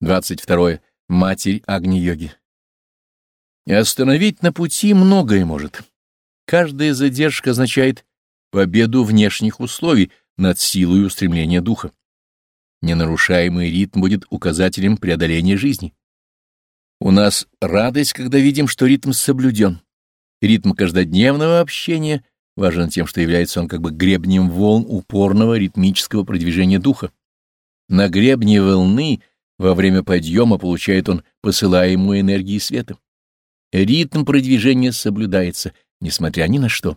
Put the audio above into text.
22. Матерь Агни-йоги. И остановить на пути многое может. Каждая задержка означает победу внешних условий над силой устремления духа. Ненарушаемый ритм будет указателем преодоления жизни. У нас радость, когда видим, что ритм соблюден. Ритм каждодневного общения важен тем, что является он как бы гребнем волн упорного ритмического продвижения духа. На гребне волны во время подъема получает он посылаемую энергии света. Ритм продвижения соблюдается, несмотря ни на что.